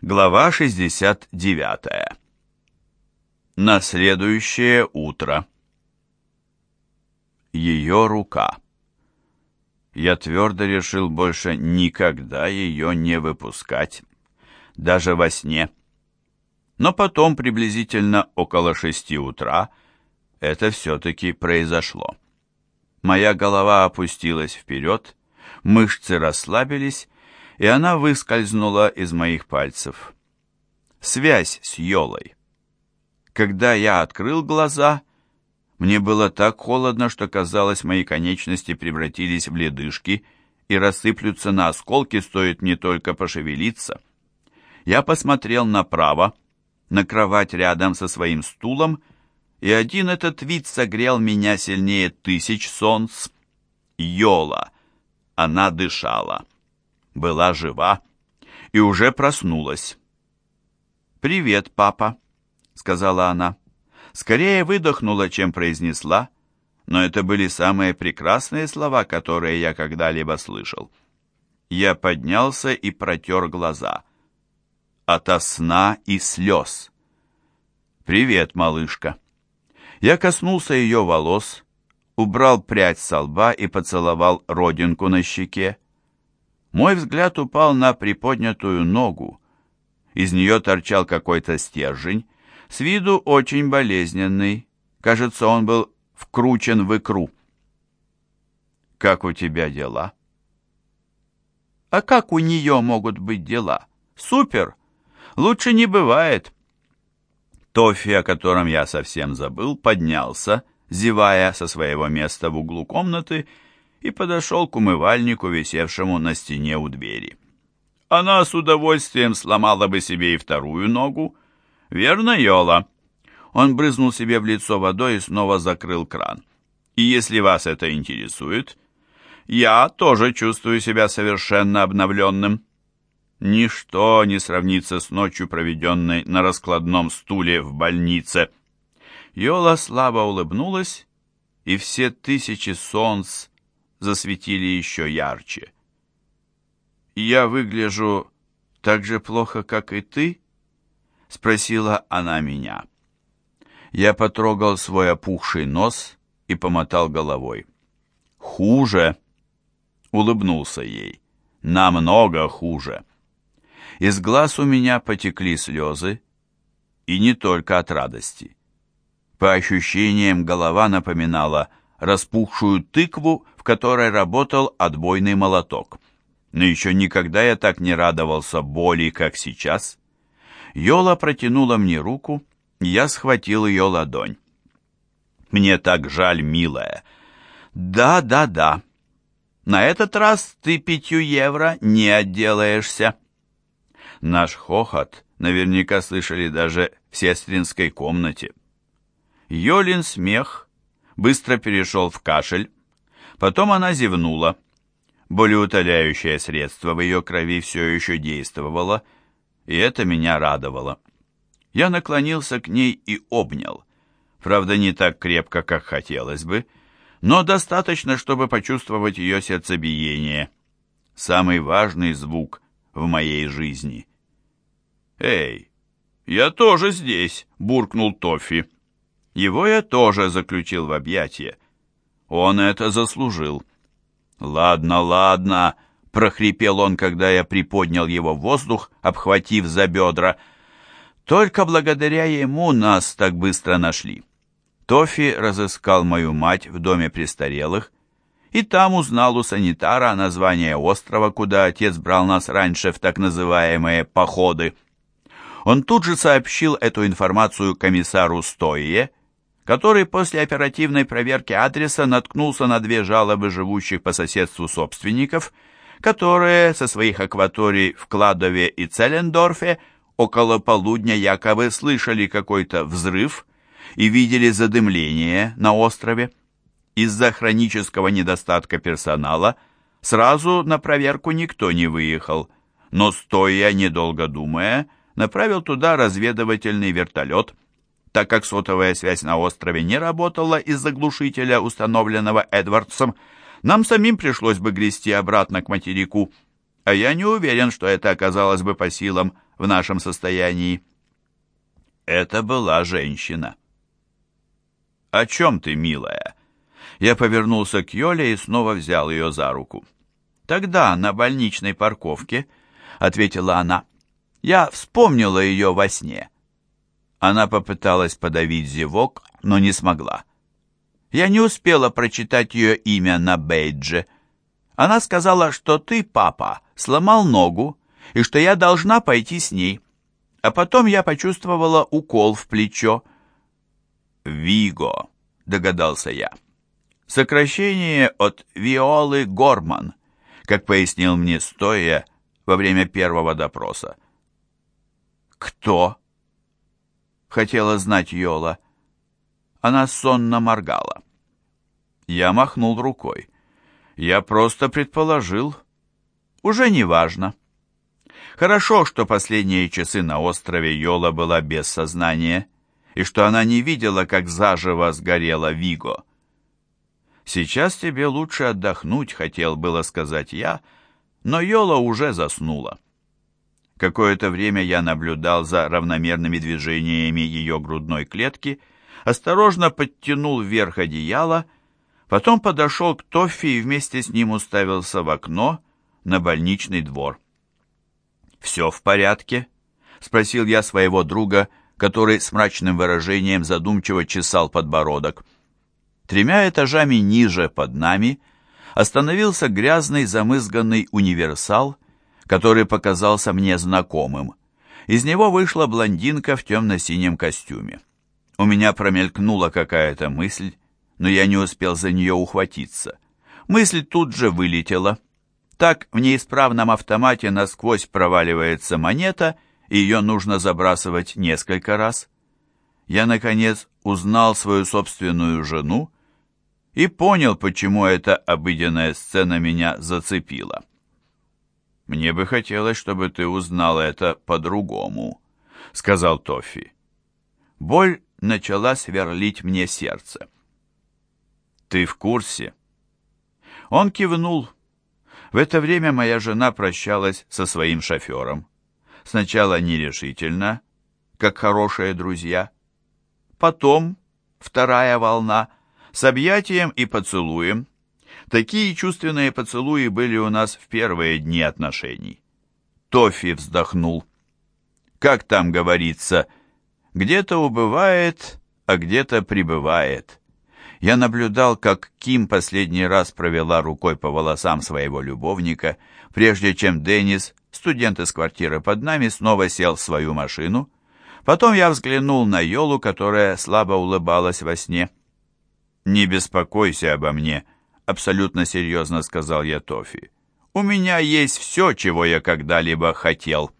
Глава 69. На следующее утро. Ее рука. Я твердо решил больше никогда ее не выпускать, даже во сне. Но потом, приблизительно около шести утра, это все-таки произошло. Моя голова опустилась вперед, мышцы расслабились, и она выскользнула из моих пальцев. Связь с Йолой. Когда я открыл глаза, мне было так холодно, что казалось, мои конечности превратились в ледышки и рассыплются на осколки, стоит не только пошевелиться. Я посмотрел направо, на кровать рядом со своим стулом, и один этот вид согрел меня сильнее тысяч солнц. Йола. Она дышала была жива и уже проснулась. «Привет, папа», — сказала она. Скорее выдохнула, чем произнесла, но это были самые прекрасные слова, которые я когда-либо слышал. Я поднялся и протер глаза. Ото сна и слез. «Привет, малышка». Я коснулся ее волос, убрал прядь со лба и поцеловал родинку на щеке. Мой взгляд упал на приподнятую ногу. Из нее торчал какой-то стержень, с виду очень болезненный. Кажется, он был вкручен в икру. «Как у тебя дела?» «А как у нее могут быть дела? Супер! Лучше не бывает!» Тофи, о котором я совсем забыл, поднялся, зевая со своего места в углу комнаты, и подошел к умывальнику, висевшему на стене у двери. Она с удовольствием сломала бы себе и вторую ногу. Верно, Йола? Он брызнул себе в лицо водой и снова закрыл кран. И если вас это интересует, я тоже чувствую себя совершенно обновленным. Ничто не сравнится с ночью, проведенной на раскладном стуле в больнице. Йола слабо улыбнулась, и все тысячи солнц засветили еще ярче. «Я выгляжу так же плохо, как и ты?» — спросила она меня. Я потрогал свой опухший нос и помотал головой. «Хуже!» — улыбнулся ей. «Намного хуже!» Из глаз у меня потекли слезы, и не только от радости. По ощущениям, голова напоминала распухшую тыкву, которой работал отбойный молоток. Но еще никогда я так не радовался боли, как сейчас. Йола протянула мне руку, я схватил ее ладонь. «Мне так жаль, милая». «Да, да, да. На этот раз ты пятью евро не отделаешься». Наш хохот наверняка слышали даже в сестринской комнате. Йолин смех быстро перешел в кашель. Потом она зевнула. Болеутоляющее средство в ее крови все еще действовало, и это меня радовало. Я наклонился к ней и обнял. Правда, не так крепко, как хотелось бы, но достаточно, чтобы почувствовать ее сердцебиение. Самый важный звук в моей жизни. «Эй, я тоже здесь!» — буркнул Тоффи. Его я тоже заключил в объятия. Он это заслужил. «Ладно, ладно», — прохрипел он, когда я приподнял его в воздух, обхватив за бедра. «Только благодаря ему нас так быстро нашли». Тофи разыскал мою мать в доме престарелых, и там узнал у санитара название острова, куда отец брал нас раньше в так называемые «походы». Он тут же сообщил эту информацию комиссару Стойе, который после оперативной проверки адреса наткнулся на две жалобы живущих по соседству собственников, которые со своих акваторий в Кладове и Целлендорфе около полудня якобы слышали какой-то взрыв и видели задымление на острове. Из-за хронического недостатка персонала сразу на проверку никто не выехал, но, стоя, недолго думая, направил туда разведывательный вертолет – так как сотовая связь на острове не работала из-за глушителя, установленного Эдвардсом, нам самим пришлось бы грести обратно к материку, а я не уверен, что это оказалось бы по силам в нашем состоянии. Это была женщина. «О чем ты, милая?» Я повернулся к Йоле и снова взял ее за руку. «Тогда, на больничной парковке», — ответила она, — «я вспомнила ее во сне». Она попыталась подавить зевок, но не смогла. Я не успела прочитать ее имя на бейдже. Она сказала, что ты, папа, сломал ногу, и что я должна пойти с ней. А потом я почувствовала укол в плечо. «Виго», — догадался я. Сокращение от Виолы Горман, как пояснил мне стоя во время первого допроса. «Кто?» — хотела знать Йола. Она сонно моргала. Я махнул рукой. Я просто предположил. Уже не важно. Хорошо, что последние часы на острове Йола была без сознания, и что она не видела, как заживо сгорела Виго. «Сейчас тебе лучше отдохнуть», — хотел было сказать я, но Йола уже заснула. Какое-то время я наблюдал за равномерными движениями ее грудной клетки, осторожно подтянул вверх одеяло, потом подошел к Тоффи и вместе с ним уставился в окно на больничный двор. «Все в порядке?» — спросил я своего друга, который с мрачным выражением задумчиво чесал подбородок. Тремя этажами ниже под нами остановился грязный замызганный универсал, который показался мне знакомым. Из него вышла блондинка в темно-синем костюме. У меня промелькнула какая-то мысль, но я не успел за нее ухватиться. Мысль тут же вылетела. Так в неисправном автомате насквозь проваливается монета, и ее нужно забрасывать несколько раз. Я, наконец, узнал свою собственную жену и понял, почему эта обыденная сцена меня зацепила. «Мне бы хотелось, чтобы ты узнал это по-другому», — сказал Тоффи. Боль начала сверлить мне сердце. «Ты в курсе?» Он кивнул. В это время моя жена прощалась со своим шофером. Сначала нерешительно, как хорошие друзья. Потом, вторая волна, с объятием и поцелуем. Такие чувственные поцелуи были у нас в первые дни отношений. Тофи вздохнул. Как там говорится, где-то убывает, а где-то прибывает. Я наблюдал, как Ким последний раз провела рукой по волосам своего любовника, прежде чем Деннис, студент из квартиры под нами, снова сел в свою машину. Потом я взглянул на Йолу, которая слабо улыбалась во сне. «Не беспокойся обо мне», — абсолютно серьезно сказал я Тофи. «У меня есть все, чего я когда-либо хотел».